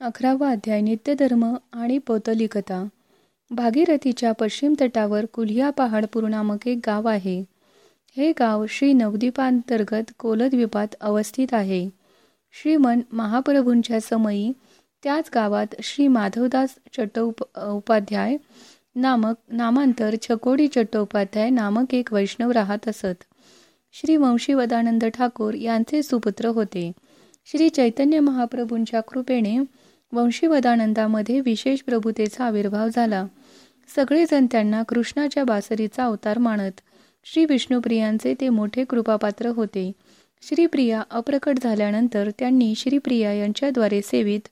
अकरावा अध्याय नित्यधर्म आणि पौतलिकता. भागीरथीच्या पश्चिम तटावर कुल्ह्या पहाडपूर नामक एक गाव आहे. हे गाव श्री नवद्वीपांतर्गत कोलद्वीपात अवस्थित आहे. श्रीमन महाप्रभूंच्या समयी त्याच गावात श्री माधवदास चट्टोप उपाध्याय नामक नामांतर छकोडी चट्टोपाध्याय नामक एक वैष्णव राहत असत. श्री वंशीवदानंद ठाकूर यांचे सुपुत्र होते. श्री चैतन्य महाप्रभूंच्या कृपेने वंशीवदानंदामध्ये विशेष प्रभुतेचा आविर्भाव झाला. सगळेजण त्यांना कृष्णाच्या बासरीचा अवतार मानत श्री विष्णुप्रियांचे ते मोठे कृपापात्र होते. श्रीप्रिया अप्रकट झाल्यानंतर त्यांनी श्रीप्रिया यांच्याद्वारे सेवित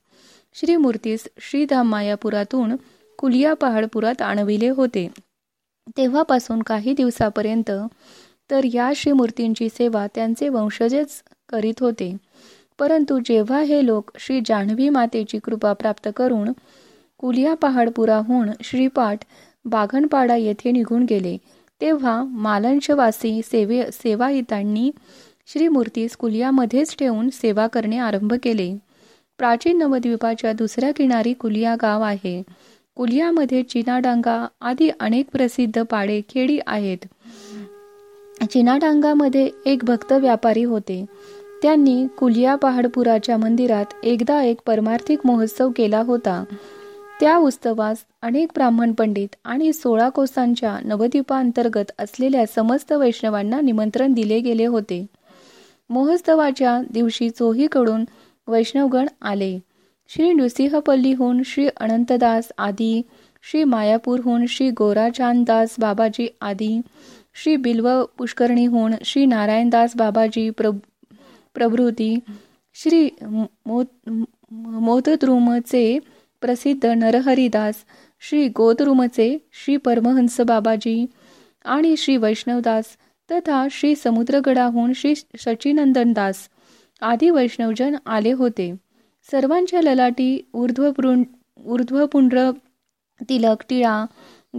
श्रीमूर्तीस श्रीधाम मायापुरातून कुलिया पहाडपुरात आणविले होते. तेव्हापासून काही दिवसापर्यंत तर या श्रीमूर्तींची सेवा त्यांचे वंशजच करीत होते. परंतु जेव्हा हे लोक श्री जान्हवी मातेची कृपा प्राप्त करून कुलिया पहाडपुराहून श्रीपाठ बागणपाडा येथे निघून गेले तेव्हा मालंशवासी सेवे सेवाहितांनी श्रीमूर्तीस कुलियामध्येच ठेवून सेवा करणे आरंभ केले. प्राचीन नवद्वीपाच्या दुसऱ्या किनारी कुलिया गाव आहे. कुलियामध्ये चिनाडांगा आदी अनेक प्रसिद्ध पाडे खेडी आहेत. चिनाडांगामध्ये एक भक्त व्यापारी होते. त्यांनी कुलिया पहाडपुराच्या मंदिरात एकदा एक परमार्थिक महोत्सव केला होता. त्या उत्सवास अनेक ब्राह्मण पंडित आणि सोळा कोसांच्या नवद्वीपांतर्गत असलेल्या समस्त वैष्णवांना निमंत्रण दिले गेले होते. महोत्सवाच्या दिवशी चोहीकडून वैष्णवगण आले. श्री नृसिंहपल्लीहून श्री अनंतदास आदी श्री मायापूरहून श्री गोराचांददास बाबाजी आदी श्री बिल्व पुष्करणीहून श्री नारायणदास बाबाजी प्र प्रभृती श्री मोतद्रुमचे प्रसिद्ध नरहरिदास श्री गोतरुमचे श्री परमहंस बाबाजी आणि श्री वैष्णवदास तथा श्री समुद्रगडाहून श्री सचिनंदनदास आदी वैष्णवजन आले होते. सर्वांच्या ललाटी ऊर्ध्वपुंड ऊर्ध्वपुंड्र तिलक टिळा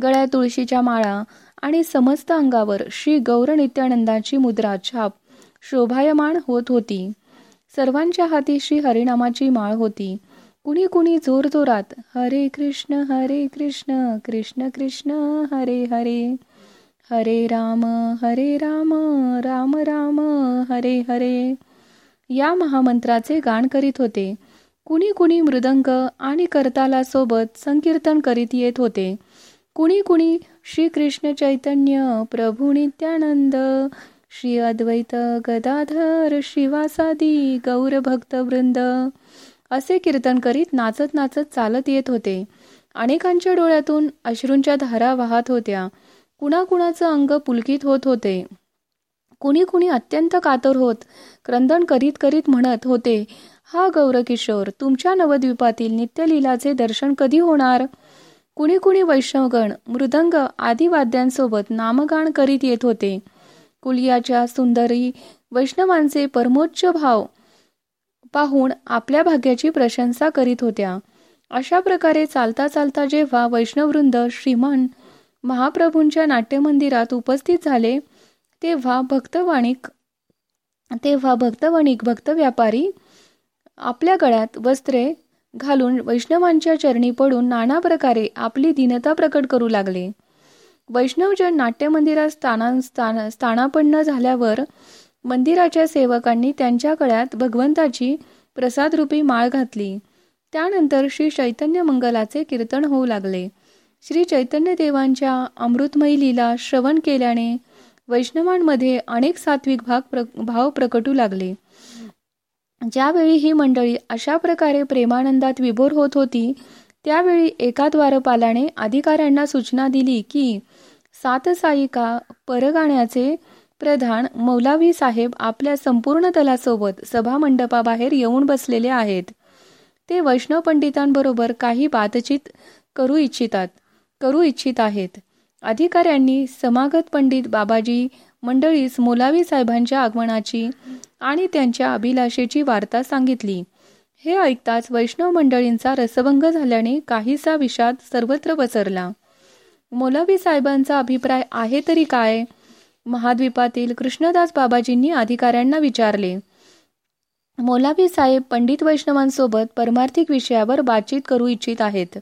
गळ्या तुळशीच्या माळा आणि समस्त अंगावर श्री गौर नित्यानंदाची मुद्रा छाप शोभायमान होत होती. सर्वांच्या हाती श्री हरिनामाची माळ होती. कुणी कुणी जोरजोरात हरे कृष्ण हरे कृष्ण कृष्ण कृष्ण हरे हरे हरे राम हरे राम राम राम हरे हरे या महामंत्राचे गाण करीत होते. कुणी कुणी मृदंग आणि करताला सोबत संकीर्तन करीत येत होते. कुणी कुणी श्री कृष्ण चैतन्य प्रभू नित्यानंद श्री अद्वैत गदाधर शिवासादी गौर भक्त वृंद असे कीर्तन करीत नाचत नाचत चालत येत होते. अनेकांच्या डोळ्यातून अश्रूंच्या धारा वाहत होत्या. कुणाकुणाचं अंग पुलकित होत होते. कुणी कुणी अत्यंत कातर होत क्रंदन करीत करीत म्हणत होते हा गौरकिशोर तुमच्या नवद्वीपातील नित्यलीलाचे दर्शन कधी होणार कुणी कुणी वैष्णवगण मृदंग आदी वाद्यांसोबत नामगान करीत येत होते. कुलियाच्या सुंदरी वैष्णवांचे परमोच्च भाव पाहून आपल्या भाग्याची प्रशंसा करीत होत्या. अशा प्रकारे चालता चालता जेव्हा वैष्णववृंद श्रीमान महाप्रभूंच्या नाट्यमंदिरात उपस्थित झाले तेव्हा भक्तवाणिक तेव्हा भक्तवाणिक भक्त व्यापारी आपल्या गळ्यात वस्त्रे घालून वैष्णवांच्या चरणी पडून नाना प्रकारे आपली दीनता प्रकट करू लागले. वैष्णवजन नाट्यमंदिरात स्थाना स्थान स्थानापन्न झाल्यावर मंदिराच्या सेवकांनी त्यांच्या गळ्यात भगवंताची प्रसादरूपी माळ घातली. त्यानंतर श्री चैतन्य मंगलाचे कीर्तन होऊ लागले. श्री चैतन्य देवांच्या अमृतमयी लीला श्रवण केल्याने वैष्णवांमध्ये अनेक सात्विक भाग प्र भाव प्रकटू लागले. ज्यावेळी ही मंडळी अशा प्रकारे प्रेमानंदात विभोर होत होती त्यावेळी एका द्वारपालाने अधिकाऱ्यांना सूचना दिली की सातसायिका परगाण्याचे प्रधान मौलावी साहेब आपल्या संपूर्ण दलासोबत सभामंडपाबाहेर येऊन बसलेले आहेत. ते वैष्णव पंडितांबरोबर काही बातचीत करू इच्छितात करू इच्छित आहेत. अधिकाऱ्यांनी समागत पंडित बाबाजी मंडळीस मोलावी साहेबांच्या आगमनाची आणि त्यांच्या अभिलाषेची वार्ता सांगितली. हे ऐकताच वैष्णव मंडळींचा रसभंग झाल्याने काहीसा विषाद सर्वत्र पसरला. मौलवी साहेबांचा अभिप्राय आहे तरी काय? महाद्वीपातील कृष्णदास बाबाजींनी अधिकाऱ्यांना विचारले. मौलावी साहेब पंडित वैष्णवांसोबत परमार्थिक विषयावर बातचीत करू इच्छित आहेत.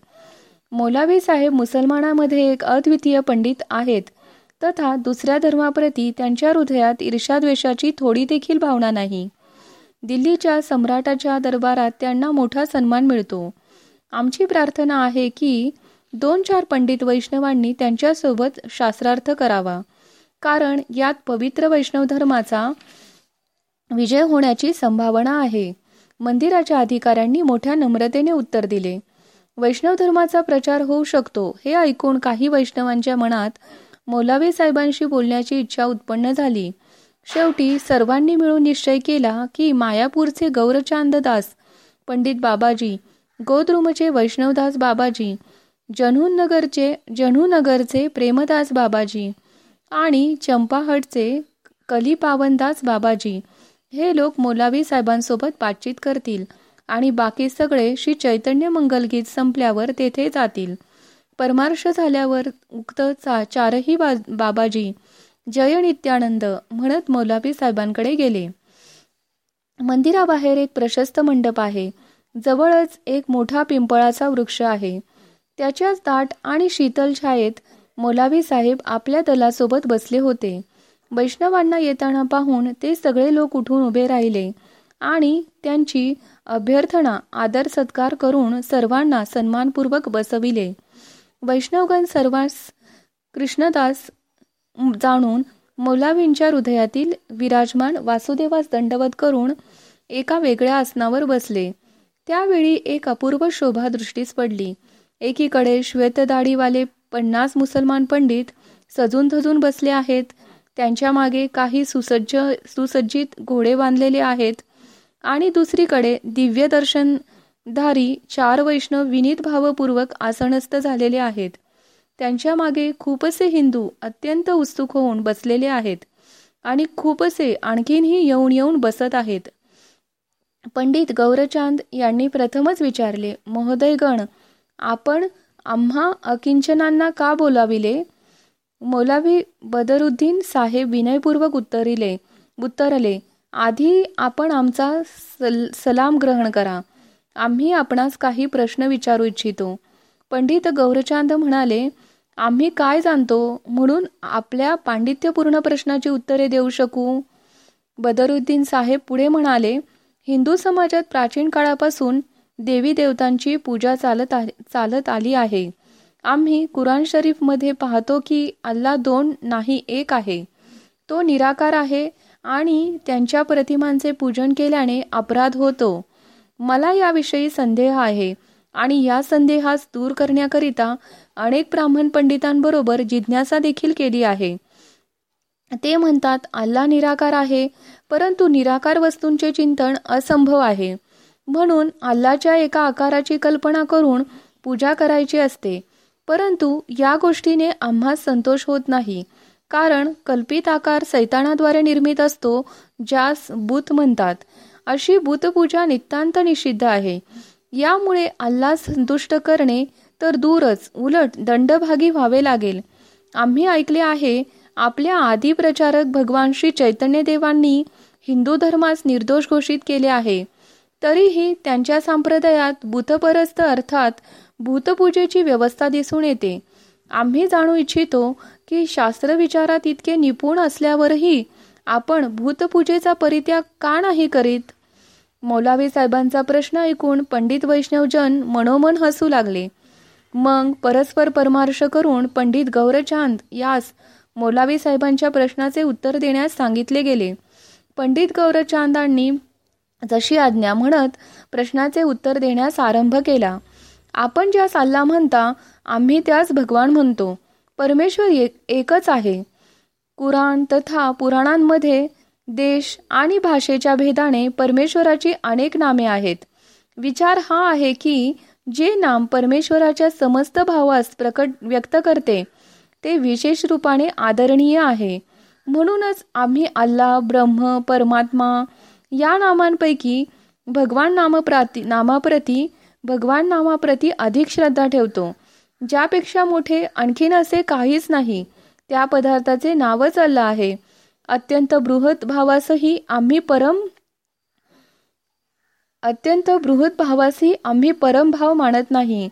मौलावी साहेब मुसलमानामध्ये एक अद्वितीय पंडित आहेत. तथा दुसऱ्या धर्माप्रती त्यांच्या हृदयात ईर्षाद्वेषाची थोडी देखील भावना नाही. दिल्लीच्या सम्राटाच्या दरबारात त्यांना मोठा सन्मान मिळतो. आमची प्रार्थना आहे की दोन चार पंडित वैष्णवांनी त्यांच्यासोबत शास्त्रार्थ करावा. कारण यात पवित्र वैष्णव धर्माचा विजय होण्याची संभावना आहे. मंदिराच्या अधिकाऱ्यांनी मोठ्या नम्रतेने उत्तर दिले. वैष्णव धर्माचा प्रचार होऊ शकतो हे ऐकून काही वैष्णवांच्या मनात मौलावी साहेबांशी बोलण्याची इच्छा उत्पन्न झाली. शेवटी सर्वांनी मिळून निश्चय केला की मायापूरचे गौरचांद दास पंडित बाबाजी गोद्रुमचे वैष्णवदास बाबाजी जनूनगरचे जनूनगरचे प्रेमदास बाबाजी आणि चंपाहटचे कलिपावनदास बाबाजी हे लोक मोलावी साहेबांसोबत बातचीत करतील आणि बाकी सगळे श्री चैतन्य मंगलगीत संपल्यावर तेथे जातील. परमार्श झाल्यावर उक्त चा चारही बा बाबाजी जय नित्यानंद म्हणत मौलावी साहेबांकडे गेले. मंदिराबाहेर एक प्रशस्त मंडप आहे. जवळच एक मोठा पिंपळाचा वृक्ष आहे. त्याच्याच दाट आणि शीतल छायेत मोलावी साहेब आपल्या दलासोबत बसले होते. वैष्णवांना येताना पाहून ते सगळे लोक उठून उभे राहिले आणि त्यांची अभ्यर्थना आदर सत्कार करून सर्वांना सन्मानपूर्वक बसविले. वैष्णवगण सर्वांस कृष्णदास जाणून मौलावींच्या हृदयातील विराजमान वासुदेवास दंडवत करून एका वेगळ्या आसनावर बसले. त्यावेळी एक अपूर्व शोभा दृष्टीस पडली. एकीकडे श्वेतदाढीवाले पन्नास मुसलमान पंडित सजून धजून बसले आहेत. त्यांच्या मागे काही सुसज्ज सुसज्जित घोडे बांधलेले आहेत. आणि दुसरीकडे दिव्य दर्शनधारी चार वैष्णव विनीत भावपूर्वक आसनस्थ झालेले आहेत. त्यांच्या मागे खूपसे हिंदू अत्यंत उत्सुक होऊन बसलेले आहेत. आणि खूपसे आणखीनही येऊन येऊन बसत आहेत. पंडित गौरचांद यांनी प्रथमच विचारले महोदयगण आपण आम्हा अकिंचनांना का बोलाविले? मौलावी बदरुद्दीन साहेब विनयपूर्वक उत्तरिले उत्तरले आधी आपण आमचा सल सलाम ग्रहण करा. आम्ही आपणास काही प्रश्न विचारू इच्छितो. पंडित गौरचांद म्हणाले आम्ही काय जाणतो? म्हणून आपल्या पांडित्यपूर्ण प्रश्नाची उत्तरे देऊ शकू. बदरुद्दीन साहेब पुढे म्हणाले हिंदू समाजात प्राचीन काळापासून देवी देवतांची पूजा चालत चालत आली आहे. आम्ही कुराण शरीफमध्ये पाहतो की अल्ला दोन नाही एक आहे. तो निराकार आहे आणि त्यांच्या प्रतिमांचे पूजन केल्याने अपराध होतो. मला याविषयी संदेह आहे आणि या संदेहास दूर करण्याकरिता अनेक ब्राह्मण पंडितांबरोबर जिज्ञासा देखील केली आहे. ते म्हणतात अल्ला निराकार आहे परंतु निराकार वस्तूंचे चिंतन असंभव आहे. म्हणून अल्लाच्या एका आकाराची कल्पना करून पूजा करायची असते. परंतु या गोष्टीने आम्हा संतोष होत नाही. कारण कल्पित आकार सैतानाद्वारे निर्मित असतो ज्यास बुत म्हणतात. अशी भूतपूजा नितांत निषिद्ध आहे. यामुळे अल्ला संतुष्ट करणे तर दूरच उलट दंडभागी व्हावे लागेल. आम्ही ऐकले आहे आपल्या आदी प्रचारक भगवान श्री चैतन्य देवांनी हिंदू धर्मास निर्दोष घोषित केले आहे. तरीही त्यांच्या संप्रदायात भूतपरस्त अर्थात भूतपूजेची व्यवस्था दिसून येते. आम्ही जाणू इच्छितो की शास्त्र विचारात इतके निपुण असल्यावरही आपण भूतपूजेचा परित्याग का नाही करीत? मौलावी साहेबांचा प्रश्न ऐकून पंडित वैष्णवजन मनोमन हसू लागले. मग परस्पर परमार्श करून पंडित गौरचांद यास मौलावी साहेबांच्या प्रश्नाचे उत्तर देण्यास सांगितले गेले. पंडित गौरचांदांनी जशी आज्ञा म्हणत प्रश्नाचे उत्तर देण्यास आरंभ केला. आपण ज्या सल्ला म्हणता आम्ही त्यास भगवान म्हणतो. परमेश्वर एक एकच आहे. कुराण तथा पुराणांमध्ये देश आणि भाषेच्या भेदाने परमेश्वराची अनेक नामे आहेत. विचार हा आहे की जे नाम परमेश्वराच्या समस्त भावास प्रकट व्यक्त करते ते विशेष रूपाने आदरणीय आहे. म्हणूनच आम्ही अल्लाह ब्रह्म परमात्मा या नामांपैकी भगवान नामप्राती नामाप्रती भगवान नामाप्रती अधिक श्रद्धा ठेवतो. ज्यापेक्षा मोठे आणखीन असे काहीच नाही. त्या पदार्थाचे नावच अल्ला आहे. अत्यंत बृहत भावासही आम्ही परम अत्यंत बृहत भावासही आम्ही परमभाव मानत नाही.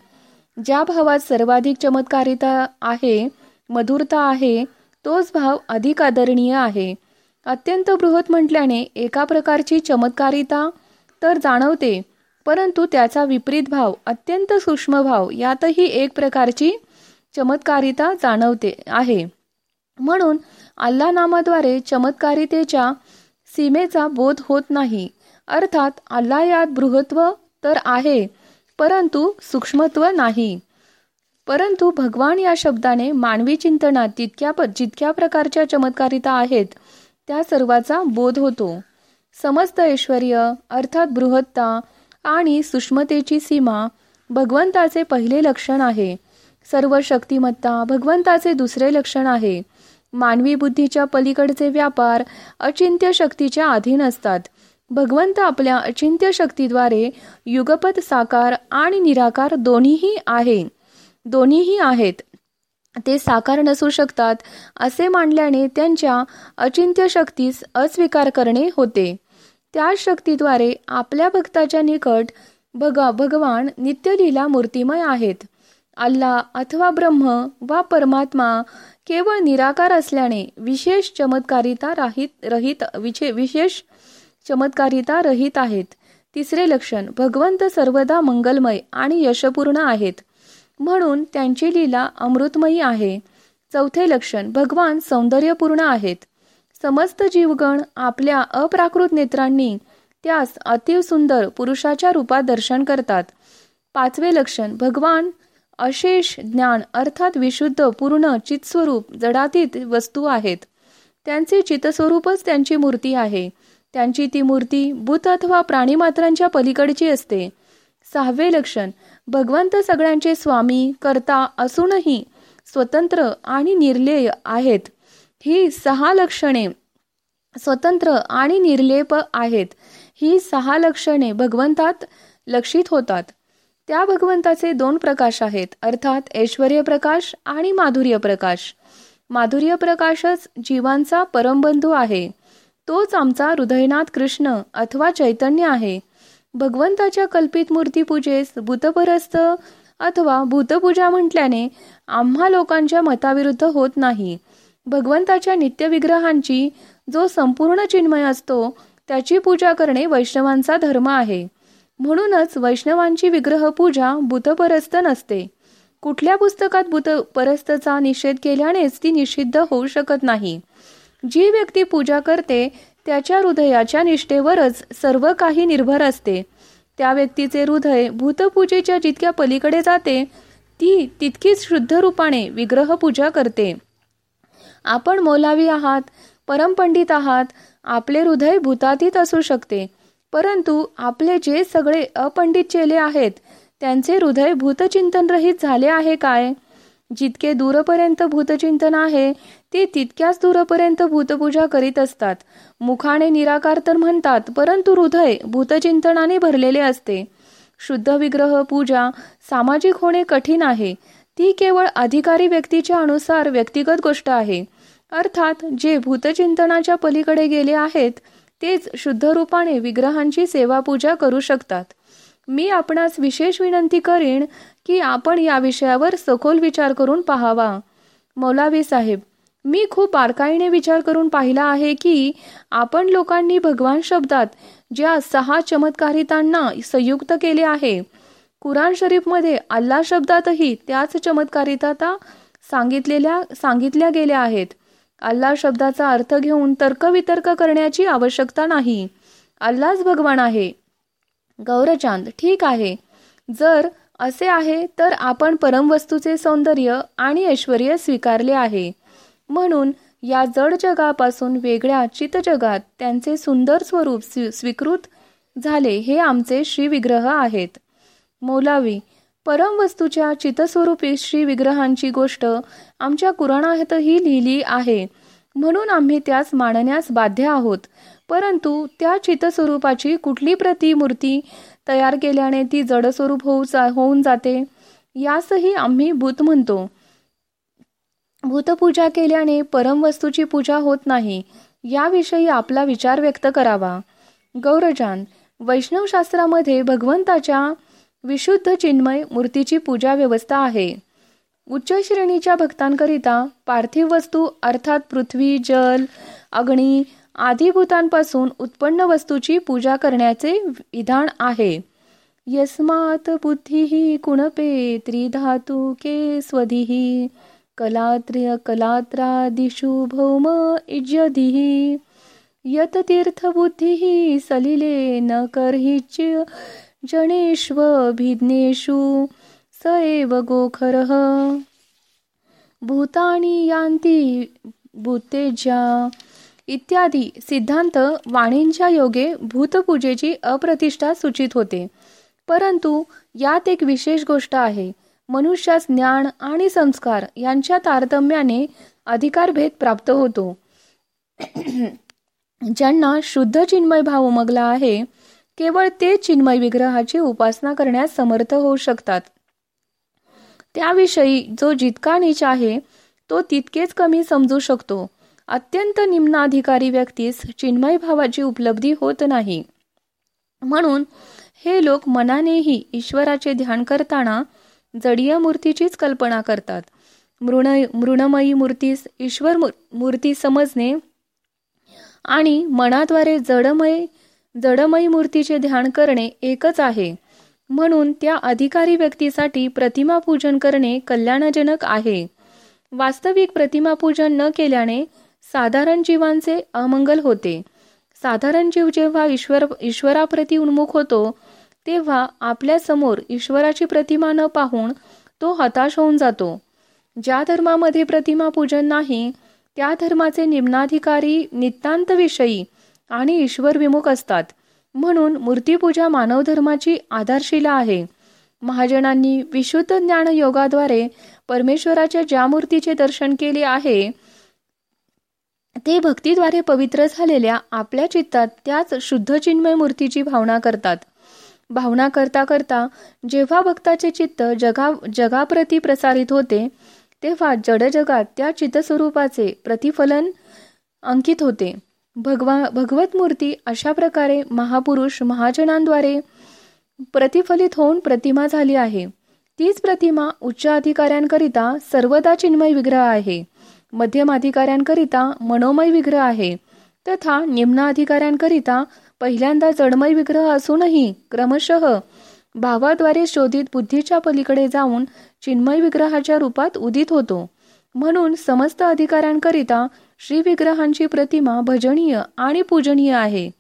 ज्या भावात सर्वाधिक चमत्कारिता आहे मधुरता आहे तोच भाव अधिक आदरणीय आहे. अत्यंत बृहत म्हटल्याने एका प्रकारची चमत्कारिता तर जाणवते परंतु त्याचा विपरीत भाव अत्यंत सूक्ष्म भाव यातही एक प्रकारची चमत्कारिता जाणवते आहे. म्हणून अल्ला नामाद्वारे चमत्कारितेच्या सीमेचा बोध होत नाही. अर्थात अल्ला यात बृहत्व तर आहे परंतु सूक्ष्मत्व नाही. परंतु भगवान या शब्दाने मानवी चिंतनात तितक्या जितक्या प्रकारच्या चमत्कारिता आहेत त्या सर्वाचा बोध होतो. समस्त ऐश्वर अर्थात बृहत्ता आणि सूक्ष्मतेची सीमा भगवंताचे पहिले लक्षण आहे. सर्व शक्तिमत्ता भगवंताचे दुसरे लक्षण आहे. मानवी बुद्धीच्या पलीकडचे व्यापार अचिंत्य शक्तीच्या अधीन असतात. भगवंत आपल्या अचिंत्य शक्तीद्वारे युगपत साकार आणि निराकार दोन्हीही आहे. दोन्हीही आहेत. ते साकार नसू शकतात असे मांडल्याने त्यांच्या अचिंत्य शक्तीस अस्वीकार करणे होते. त्या शक्तीद्वारे आपल्या भक्ताच्या निकट भगा भगवान नित्यलीला मूर्तिमय आहेत. अल्ला अथवा ब्रह्म वा परमात्मा केवळ निराकार असल्याने विशेष चमत्कारिता राहित रहित विशे विशेष चमत्कारिता रहित आहेत. तिसरे लक्षण भगवंत सर्वदा मंगलमय आणि यशपूर्ण आहेत. म्हणून त्यांची लीला अमृतमयी आहे. चौथे लक्षण भगवान सौंदर्यपूर्ण आहेत. समस्त जीवगण आपल्या अप्राकृत नेत्रांनी त्यास अतिव सुंदर पुरुषाच्या रूपात दर्शन करतात. पाचवे लक्षण भगवान अशेष ज्ञान अर्थात विशुद्ध पूर्ण चितस्वरूप जडातीत वस्तू आहेत. त्यांचे चितस्वरूपच त्यांची मूर्ती आहे. त्यांची ती मूर्ती भूत अथवा प्राणीमात्रांच्या पलीकडची असते. सहावे लक्षण भगवंत सगळ्यांचे स्वामी करता असूनही स्वतंत्र आणि निर्लेय आहेत. ही सहा लक्षणे स्वतंत्र आणि निर्लेप आहेत. ही सहा लक्षणे भगवंतात लक्षित होतात. त्या भगवंताचे दोन प्रकाश आहेत अर्थात ऐश्वर प्रकाश आणि माधुर्य प्रकाश. माधुर्य प्रकाशच जीवांचा परमबंधू आहे. तोच आमचा हृदयनाथ कृष्ण अथवा चैतन्य आहे. भगवंताच्या कल्पित मूर्तीपूजेस भूतपरस्त अथवा भूतपूजा म्हटल्याने आम्हा लोकांच्या मताविरुद्ध होत नाही. भगवंताच्या नित्यविग्रहांची जो संपूर्ण चिन्मय असतो त्याची पूजा करणे वैष्णवांचा धर्म आहे. म्हणूनच वैष्णवांची विग्रह पूजा भूतपरस्त नसते. कुठल्या पुस्तकात भूतपरस्तचा निषेध केल्यानेच ती निषिद्ध होऊ शकत नाही. जी व्यक्ती पूजा करते त्याच्या हृदयाच्या निष्ठेवरच सर्व काही निर्भर असते. त्या व्यक्तीचे हृदय भूतपूजेच्या जितक्या पलीकडे जाते ती तितकीच शुद्ध रूपाने विग्रह पूजा करते. आपण मोलावी आहात परमपंडित आहात आपले हृदय भूतातीत असू शकते परंतु आपले जे सगळे अपंडित चेले आहेत त्यांचे हृदय भूतचिंतनरहित झाले आहे काय? जितके दूरपर्यंत भूतचिंतन आहे ते तितक्याच दूरपर्यंत भूतपूजा करीत असतात. मुखाने निराकार तर म्हणतात परंतु हृदय भूतचिंतनाने भरलेले असते. शुद्ध विग्रह पूजा सामाजिक होणे कठीण आहे. ती केवळ अधिकारी व्यक्तीच्या अनुसार व्यक्तिगत गोष्ट आहे. अर्थात जे भूतचिंतनाच्या पलीकडे गेले आहेत तेच शुद्ध रूपाने विग्रहांची सेवा पूजा करू शकतात. मी आपणास विशेष विनंती करीन की आपण या विषयावर सखोल विचार करून पाहावा. मौलावी साहेब मी खूप बारकाईने विचार करून पाहिला आहे की आपण लोकांनी भगवान शब्दात ज्या सहा चमत्कारितांना संयुक्त केले आहे कुराण शरीफमध्ये अल्ला शब्दातही त्याच चमत्कारिता सांगितलेल्या सांगितल्या गेल्या आहेत. अल्ला शब्दाचा अर्थ घेऊन तर्कवितर्क करण्याची आवश्यकता नाही. अल्लाच भगवान आहे. गौरचांद ठीक आहे. जर असे आहे तर आपण परमवस्तूचे सौंदर्य आणि ऐश्वर स्वीकारले आहे. म्हणून या जड जगापासून वेगळ्या चितजगात त्यांचे सुंदर स्वरूप स्वीकृत झाले हे आमचे श्रीविग्रह आहेत. मौलावी परमवस्तूच्या चितस्वरूपी श्रीविग्रहांची गोष्ट आमच्या कुराणातही लिहिली आहे. म्हणून आम्ही त्यास मांडण्यास बाध्य आहोत. परंतु त्या चितस्वरूपाची कुठली प्रतिमूर्ती तयार केल्याने ती जडस्वरूप होऊ होऊन जाते. यासही आम्ही भूत म्हणतो. भूतपूजा केल्याने परमवस्तूची पूजा होत नाही याविषयी आपला विचार व्यक्त करावा. गौरजान वैष्णवशास्त्रामध्ये भगवंताच्या विशुद्ध चिन्मय मूर्तीची पूजा व्यवस्था आहे. उच्च श्रेणीच्या भक्तांकरिता पार्थिव वस्तू अर्थात पृथ्वी जल अग्नी आदिभूतांपासून उत्पन्न वस्तूची पूजा करण्याचे विधान आहे. यस्मात बुद्धी कुणपे त्रिधातू के स्वधिही कलात्र्य कलात्रादिषु भौम इज्यधी यत तीर्थबुद्धी सलिले न कर्हिच भिज्ञेषु स एव गोखरः। भूतानी यांती भूतेज्या इत्यादी सिद्धांत वाणींच्या योगे भूतपूजेची अप्रतिष्ठा सूचित होते. परंतु यात एक विशेष गोष्ट आहे. मनुष्यास ज्ञान आणि संस्कार यांच्या तारतम्याने अधिकारभेद प्राप्त होतो. ज्यांना शुद्ध चिन्मय भाव उमगला आहे केवळ ते चिन्मय विग्रहाची उपासना करण्यास समर्थ होऊ शकतात. त्याविषयी जो जितका नीच आहे तो तितकेच कमी समजू शकतो. अत्यंत निम्नाधिकारी व्यक्तीस चिन्मय भावाची उपलब्धी होत नाही. म्हणून हे लोक मनानेही ईश्वराचे ध्यान करताना जडीय मूर्तीचीच कल्पना करतात. मृण मृणमयी मूर्तीस ईश्वर मूर्ती समजणे आणि मनाद्वारे जडमय जडमयी मूर्तीचे ध्यान करणे एकच आहे. म्हणून त्या अधिकारी व्यक्तीसाठी प्रतिमा पूजन करणे कल्याणजनक आहे. वास्तविक प्रतिमा पूजन न केल्याने साधारण जीवांचे अमंगल होते. साधारण जीव जेव्हा ईश्वर ईश्वराप्रती उन्मुख होतो तेव्हा आपल्यासमोर ईश्वराची प्रतिमा न पाहून तो हताश होऊन जातो. ज्या धर्मामध्ये प्रतिमा पूजन नाही त्या धर्माचे निम्नाधिकारी नितांत विषयी आणि ईश्वर विमुख असतात. म्हणून मूर्तीपूजा मानव धर्माची आधारशिला आहे. महाजनांनी विशुद्ध ज्ञान योगाद्वारे परमेश्वराच्या ज्या मूर्तीचे दर्शन केले आहे ते भक्तीद्वारे पवित्र झालेल्या आपल्या चित्तात त्याच शुद्ध चिन्मय मूर्तीची भावना करतात. भावना करता करता जेव्हा भक्ताचे चित्त जगा जगाप्रती प्रसारित होते तेव्हा जडजगात त्या चित्तस्वरूपाचे प्रतिफलन अंकित होते. भगवा भगवत मूर्ती अशा प्रकारे महापुरुष महाजनांद्वारे प्रतिफलित होऊन प्रतिमा झाली आहे. तीच प्रतिमा उच्च अधिकाऱ्यांकरिता सर्वदा चिन्मय विग्रह आहे. मध्यम अधिकाऱ्यांकरिता मनोमय विग्रह आहे. तथा निम्न अधिकाऱ्यांकरिता पहिल्यांदा जडमय विग्रह असूनही क्रमशः भावाद्वारे शोधित बुद्धीच्या पलीकडे जाऊन चिन्मय विग्रहाच्या रूपात उदित होतो. म्हणून समस्त अधिकाऱ्यांकरिता श्रीविग्रहांची प्रतिमा भजनीय आणि पूजनीय आहे.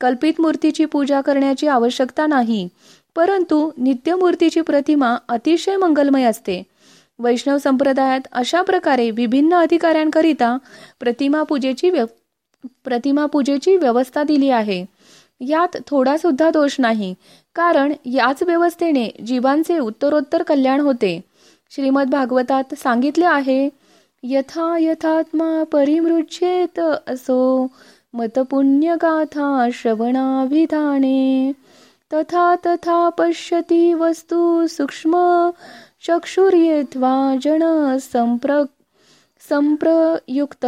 कल्पित मूर्तीची पूजा करण्याची आवश्यकता नाही. परंतु नित्यमूर्तीची प्रतिमा अतिशय मंगलमय असते. वैष्णव संप्रदायात अशा प्रकारे विभिन्न अधिकाऱ्यांकरिता प्रतिमा पूजेची प्रतिमा पूजेची व्यवस्था दिली आहे. यात थोडा सुद्धा दोष नाही कारण याच व्यवस्थेने जीवांचे उत्तरोत्तर कल्याण होते. श्रीमद भागवतात सांगितले आहे यथा यथात्मा परिमृच्छेत असो मतपुण्यगाथा श्रवणाभिधाने तथा तथा पश्यती वस्तू सूक्ष्म चक्षुर्येत्वा जन संप्र संप्रयुक्त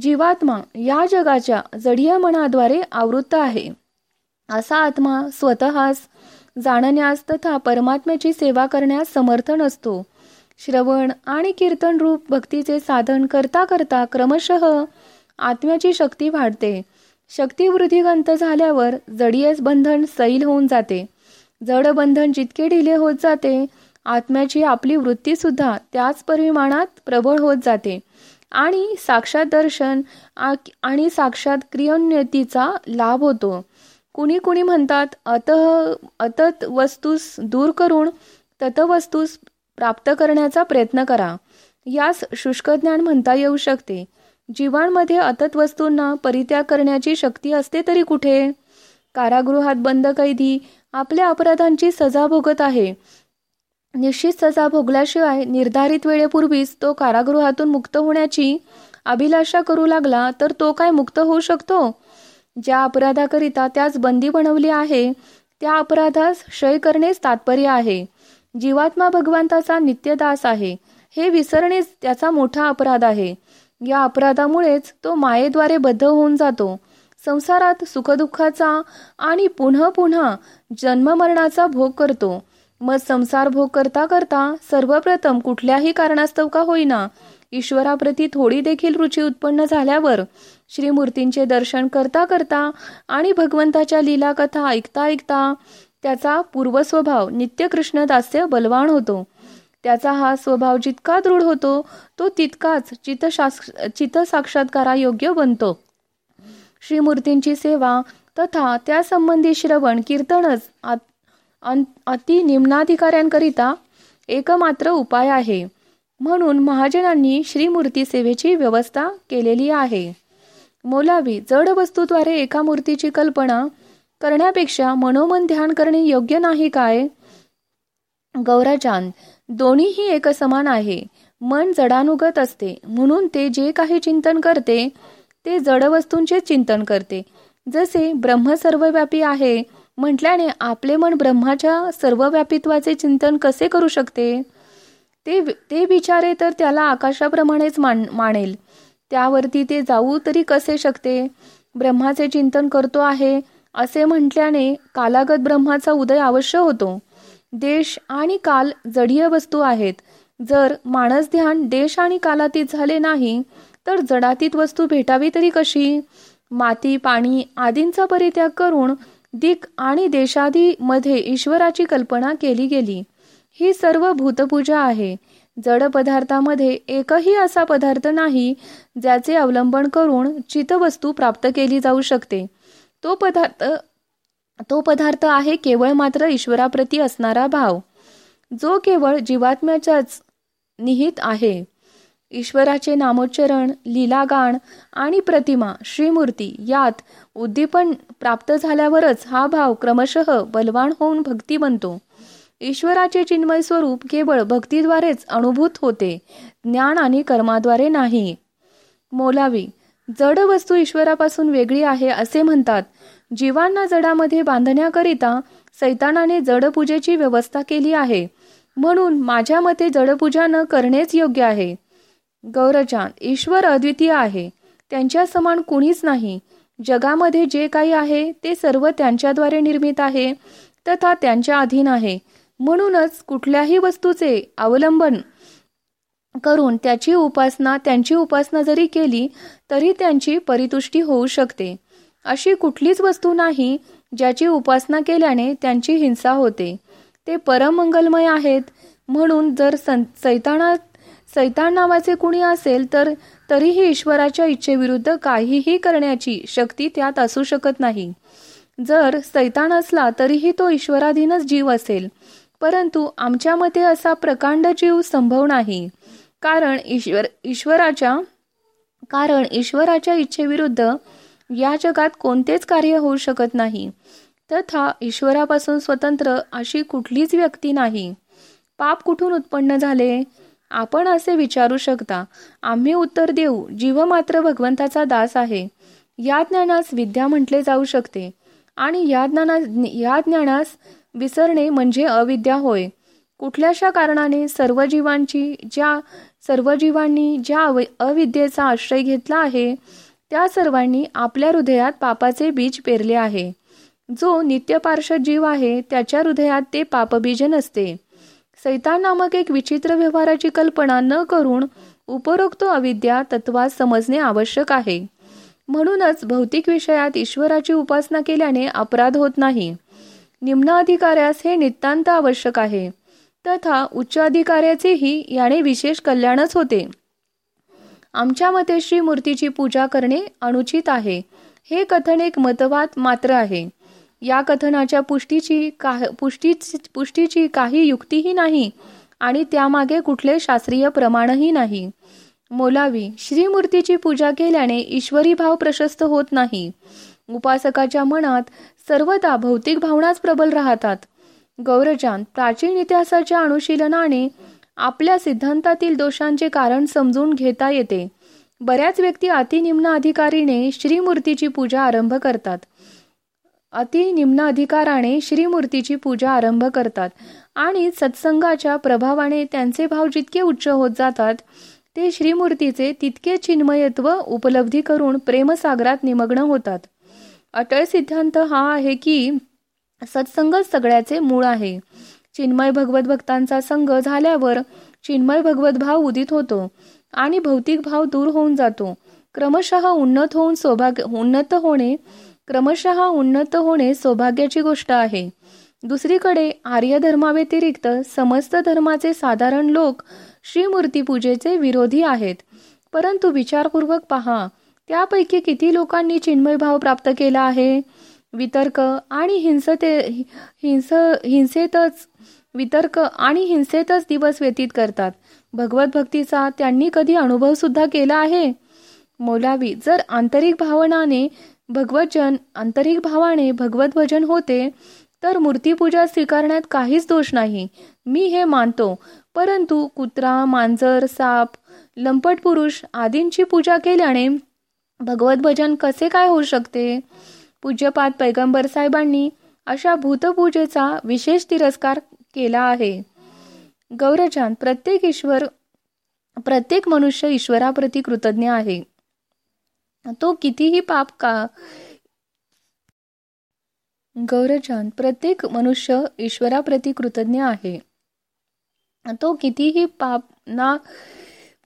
जीवात्मा या जगाच्या जडीय मनाद्वारे आवृत्त आहे. असा आत्मा स्वतःस जाणण्यास तथा परमात्म्याची सेवा करण्यास समर्थ नसतो. श्रवण आणि कीर्तन रूप भक्तीचे साधन करता करता क्रमशः आत्म्याची शक्ती वाढते. शक्ती वृद्धिगंत झाल्यावर जडीयस बंधन सैल होऊन जाते. जड बंधन जितके ढिले होत जाते आत्म्याची आपली वृत्ती सुद्धा त्याच परिमाणात प्रबळ होत जाते. आणि साक्षात दर्शन आणि साक्षात क्रियोन्नतीचा लाभ होतो. कुणी कुणी म्हणतात अत अतत वस्तूस दूर करून ततवस्तूस प्राप्त करण्याचा प्रयत्न करा. यास शुष्क ज्ञान म्हणता येऊ शकते. जीवांमध्ये अतत वस्तूंना परित्याग करण्याची शक्ती असते तरी कुठे? कारागृहात बंद कैदी आपल्या अपराधांची सजा भोगत आहे. निश्चित सजा भोगल्याशिवाय निर्धारित वेळेपूर्वीच तो कारागृहातून मुक्त होण्याची अभिलाषा करू लागला तर तो काय मुक्त होऊ शकतो? ज्या अपराधाकरिता त्यास बंदी बनवली आहे त्या अपराधास क्षय करणेच तात्पर्य आहे. जीवात्मा भगवंताचा नित्यदास आहे. हे विसरणेच त्याचा मोठा अपराध आहे. या अपराधामुळेच तो मायेद्वारे बद्ध होऊन जातो. संसारात सुखदुःखाचा आणि पुन्हा पुन्हा जन्ममरणाचा भोग करतो. मग संसार भोग करता करता सर्वप्रथम कुठल्याही कारणास्तव का होईना ईश्वराप्रती थोडी देखील रुची उत्पन्न झाल्यावर श्रीमूर्तींचे दर्शन करता करता आणि भगवंताच्या लीला कथा ऐकता ऐकता त्याचा पूर्वस्वभाव नित्यकृष्ण दास्य बलवान होतो. त्याचा हा स्वभाव जितका दृढ होतो तो तितकाच चित साक्षात्कारा योग्य बनतो. श्रीमूर्तींची सेवा तथा त्यासंबंधी श्रवण कीर्तनच अति निम्नाधिकाऱ्यांकरिता एकमात्र उपाय आहे. म्हणून महाजनांनी श्रीमूर्ती सेवेची व्यवस्था केलेली आहे. मोलावी जड वस्तूद्वारे एका मूर्तीची कल्पना करण्यापेक्षा मनोमन ध्यान करणे योग्य नाही काय? गौराचांद दोन्हीही एक समान आहे. मन जडानुगत असते. म्हणून ते जे काही चिंतन करते ते जड वस्तूंचे चिंतन करते. जसे ब्रह्म सर्वव्यापी आहे म्हटल्याने आपले मन ब्रह्माच्या सर्वव्यापित्वाचे चिंतन कसे करू शकते? ते ते विचारे तर त्याला आकाशाप्रमाणेच मान मानेल. त्यावरती ते जाऊ तरी कसे शकते? ब्रह्माचे चिंतन करतो आहे असे म्हटल्याने कालागत ब्रह्माचा उदय अवश्य होतो. देश आणि काल जडीय वस्तू आहेत. जर माणस ध्यान देश आणि कालातीत झाले नाही तर जडातीत वस्तू भेटावी तरी कशी? माती पाणी आदींचा परित्याग करून दिक आणि देशादी मध्ये ईश्वराची कल्पना केली गेली. ही सर्व भूतपूजा आहे. जड पदार्थामध्ये एकही असा पदार्थ नाही ज्याचे अवलंबन करून चितवस्तू प्राप्त केली जाऊ शकते. तो पदार्थ तो पदार्थ आहे केवळ मात्र ईश्वराप्रती असणारा भाव. जो केवळ जीवात्म्याच्याच निहित आहे. ईश्वराचे नामोच्चरण लीलागाण आणि प्रतिमा श्रीमूर्ती यात उद्दीपन प्राप्त झाल्यावरच हा भाव क्रमशः बलवान होऊन भक्ती बनतो. ईश्वराचे चिन्मय स्वरूप केवळ भक्तीद्वारेच अनुभूत होते ज्ञान आणि कर्माद्वारे नाही. मोलावी जड वस्तू ईश्वरापासून वेगळी आहे असे म्हणतात. जीवांना जडामध्ये बांधण्याकरिता सैतानाने जडपूजेची व्यवस्था केली आहे. म्हणून माझ्या मते जडपूजा न करणेच योग्य आहे. गौरचांद ईश्वर अद्वितीय आहे. त्यांच्या समान कुणीच नाही. जगामध्ये जे काही आहे ते सर्व त्यांच्याद्वारे निर्मित आहे तथा त्यांच्या अधीन आहे. म्हणूनच कुठल्याही वस्तूचे अवलंबन करून त्याची उपासना त्यांची उपासना जरी केली तरी त्यांची परितुष्टी होऊ शकते. अशी कुठलीच वस्तू नाही ज्याची उपासना केल्याने त्यांची हिंसा होते. ते परमंगलमय आहेत. म्हणून जर सैताना सैतान नावाचे कुणी असेल तर तरीही ईश्वराच्या इच्छेविरुद्ध काहीही करण्याची शक्ती त्यात असू शकत नाही. जर सैतान असला तरीही तो ईश्वराधीनच जीव असेल. परंतु आमच्या मते असा प्रकांड जीव संभव नाही. कारण ईश्वर ईश्वराच्या कारण ईश्वराच्या इच्छेविरुद्ध या जगात कोणतेच कार्य होऊ शकत नाही. तथा ईश्वरापासून स्वतंत्र अशी कुठलीच व्यक्ती नाही. पाप कुठून उत्पन्न झाले? आपण असे विचारू शकता आम्ही उत्तर देऊ जीव मात्र भगवंताचा दास आहे. या ज्ञानास विद्या म्हटले जाऊ शकते. आणि या ज्ञाना या ज्ञानास विसरणे म्हणजे अविद्या होय. कुठल्याशा कारणाने सर्व जीवांची ज्या सर्व जीवांनी ज्या अविद्येचा आश्रय घेतला आहे त्या सर्वांनी आपल्या हृदयात पापाचे बीज पेरले आहे. जो नित्यपार्श्व जीव आहे त्याच्या हृदयात ते पापबीज नसते. सैतान नामक एक विचित्र व्यवहाराची कल्पना न करून उपरोक्त अविद्या तत्वात समजणे आवश्यक आहे. म्हणूनच भौतिक विषयात ईश्वराची उपासना केल्याने अपराध होत नाही. निम्न अधिकाऱ्यास हे नितांत आवश्यक आहे. तथा उच्च अधिकाऱ्याचेही याने विशेष कल्याणच होते. आमच्या मते श्री मूर्तीची पूजा करणे अनुचित आहे. हे कथन एक मतवाद मात्र आहे. या कथनाच्या पुष्टीची का पुष्टी पुष्टीची काही युक्तीही नाही आणि त्यामागे कुठले शास्त्रीय प्रमाणही नाही. मोलावी श्रीमूर्तीची पूजा केल्याने ईश्वरी भाव प्रशस्त होत नाही. उपासकाच्या मनात सर्वदा भौतिक भावनाच प्रबल राहतात. गौरजान प्राचीन इतिहासाच्या अनुशीलनाने आपल्या सिद्धांतातील दोषांचे कारण समजून घेता येते. बऱ्याच व्यक्ती अतिनिम्न अधिकारीने श्रीमूर्तीची पूजा आरंभ करतात. अति निम्न अधिकाराने श्रीमूर्तीची पूजा आरंभ करतात आणि सत्संगाच्या प्रभावाने त्यांचे भाव जितके उच्च होत जातात ते श्रीमूर्तीचे तितके चिन्मयत्व उपलब्धी करून प्रेमसागरात निमग्न होतात. अटळ सिद्धांत हा आहे की सत्संगच सगळ्याचे मूळ आहे. चिन्मय भगवत भक्तांचा संघ झाल्यावर चिन्मय भगवत भाव उदित होतो आणि भौतिक भाव दूर होऊन जातो. क्रमशः उन्नत होऊन सौभाग्य उन्नत होणे क्रमशः उन्नत होणे सौभाग्याची गोष्ट आहे. दुसरीकडे आर्य धर्माव्यतिरिक्त समस्त धर्माचे साधारण लोक श्रीमूर्ती पूजेचे विरोधी आहेत. परंतु विचारपूर्वक पहा त्यापैकी किती लोकांनी चिन्मय भाव प्राप्त केला आहे? वितर्क आणि हिंसते हिंस हिंसेतच वितर्क आणि हिंसेतच दिवस व्यतीत करतात. भगवत भक्तीचा त्यांनी कधी अनुभव सुद्धा केला आहे? मोलावी जर आंतरिक भावनाने भगवतजन आंतरिक भावाने भगवत भजन होते तर मूर्तीपूजा स्वीकारण्यात काहीच दोष नाही. मी हे मानतो. परंतु कुत्रा मांजर साप लंपट पुरुष आदींची पूजा केल्याने भगवत भजन कसे काय होऊ शकते? पूज्यपाद पैगंबर साहेबांनी अशा भूतपूजेचा विशेष तिरस्कार केला आहे. गौरचांद प्रत्येक ईश्वर प्रत्येक मनुष्य ईश्वराप्रती कृतज्ञ आहे. तो कितीही पाप का गौरजान प्रत्येक मनुष्य ईश्वराप्रती कृतज्ञ आहे. तो कितीही पाप ना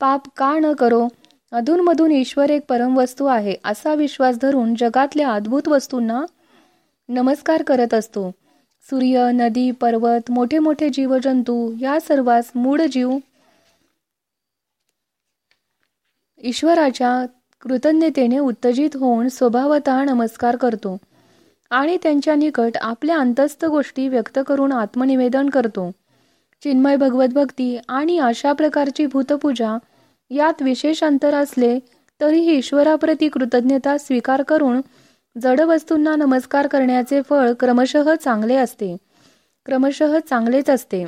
पाप का न करो अधूनमधून ईश्वर एक परम वस्तू आहे असा विश्वास धरून जगातल्या अद्भुत वस्तूंना नमस्कार करत असतो. सूर्य नदी पर्वत मोठे मोठे जीवजंतू या सर्वांस मूळ जीव ईश्वराच्या कृतज्ञतेने उत्तेजित होऊन स्वभावतः नमस्कार करतो आणि त्यांच्या निकट आपल्या अंतस्थ गोष्टी व्यक्त करून आत्मनिवेदन करतो. चिन्मय भगवत भक्ती आणि अशा प्रकारची भूतपूजा यात विशेष अंतर असले तरीही ईश्वराप्रती कृतज्ञता स्वीकार करून जड वस्तूंना नमस्कार करण्याचे फळ क्रमशः चांगले असते. क्रमशः चांगलेच असते.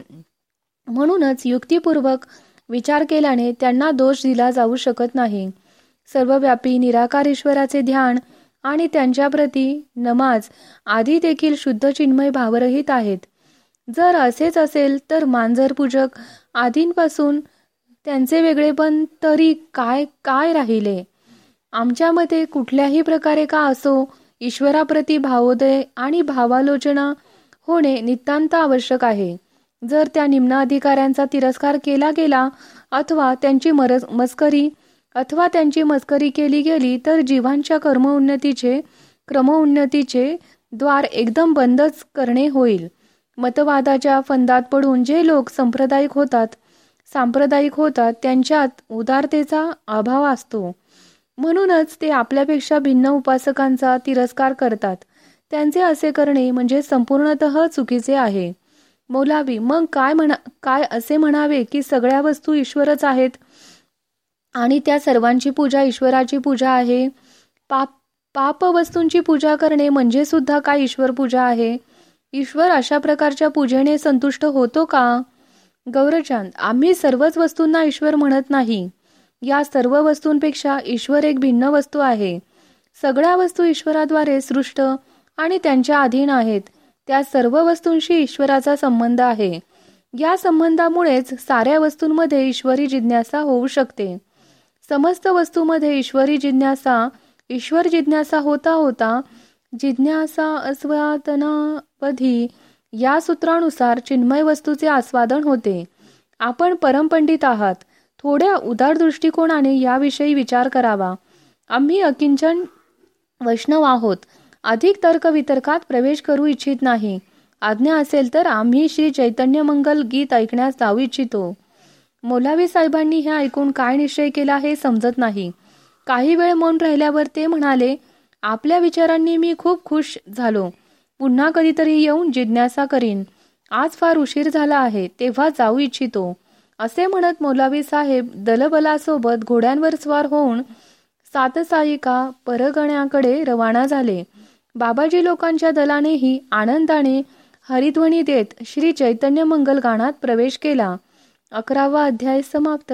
म्हणूनच युक्तिपूर्वक विचार केल्याने त्यांना दोष दिला जाऊ शकत नाही. सर्वव्यापी निराकार ईश्वराचे ध्यान आणि त्यांच्याप्रती नमाज आधी देखील शुद्ध चिन्मय भावरहित आहेत. जर असेच असेल तर मांजर पूजक आदींपासून त्यांचे वेगळेपण तरी काय काय राहिले? आमच्या मते कुठल्याही प्रकारे का असो ईश्वराप्रती भावोदय आणि भावालोचना होणे नितांत आवश्यक आहे. जर त्या निम्न अधिकाऱ्यांचा तिरस्कार केला गेला अथवा त्यांची मरस मस्करी अथवा त्यांची मस्करी केली गेली तर जीवांच्या कर्मोन्नतीचे क्रमोन्नतीचे द्वार एकदम बंदच करणे होईल. मतवादाच्या फंदात पडून जे लोक सांप्रदायिक होतात सांप्रदायिक होतात त्यांच्यात उदारतेचा अभाव असतो. म्हणूनच ते आपल्यापेक्षा भिन्न उपासकांचा तिरस्कार करतात. त्यांचे असे करणे म्हणजे संपूर्णत चुकीचे आहे. मौलावी मग काय म्हणा काय असे म्हणावे की सगळ्या वस्तू ईश्वरच आहेत? आणि त्या सर्वांची पूजा ईश्वराची पूजा आहे. पाप पाप वस्तूंची पूजा करणे म्हणजे सुद्धा काय ईश्वर पूजा आहे? ईश्वर अशा प्रकारच्या पूजेने संतुष्ट होतो का? गौरचांद आम्ही सर्वच वस्तूंना ईश्वर म्हणत नाही. या सर्व वस्तूंपेक्षा ईश्वर एक भिन्न वस्तू आहे. सगळ्या वस्तू ईश्वराद्वारे सृष्ट आणि त्यांच्या अधीन आहेत. त्या सर्व वस्तूंशी ईश्वराचा संबंध आहे. या संबंधामुळेच साऱ्या वस्तूंमध्ये ईश्वरी जिज्ञासा होऊ शकते. समस्त वस्तूमध्ये ईश्वरी जिज्ञासा ईश्वर जिज्ञासा होता होता जिज्ञासा अस्वादनावधी या सूत्रानुसार चिन्मय वस्तूचे आस्वादन होते. आपण परमपंडित आहात. थोड्या उदार दृष्टिकोनाने याविषयी विचार करावा. आम्ही अकिंचन वैष्णव आहोत. अधिक तर्कवितर्कात प्रवेश करू इच्छित नाही. आज्ञा असेल तर आम्ही श्री चैतन्य मंगल गीत ऐकण्यास जाऊ इच्छितो. मोलावी साहेबांनी हे ऐकून काय निश्चय केला हे समजत नाही. काही वेळ मौन राहिल्यावर ते म्हणाले आपल्या विचारांनी मी खूप खुश झालो. पुन्हा कधीतरी येऊन जिज्ञासा करीन. आज फार उशीर झाला आहे तेव्हा जाऊ इच्छितो. असे म्हणत मौलावी साहेब दलबलासोबत घोड्यांवर स्वार होऊन सातसायिका परगण्याकडे रवाना झाले. बाबाजी लोकांच्या दलानेही आनंदाने हरिध्वनी देत श्री चैतन्य मंगल गाणात प्रवेश केला. अकरावा अध्याय समाप्त.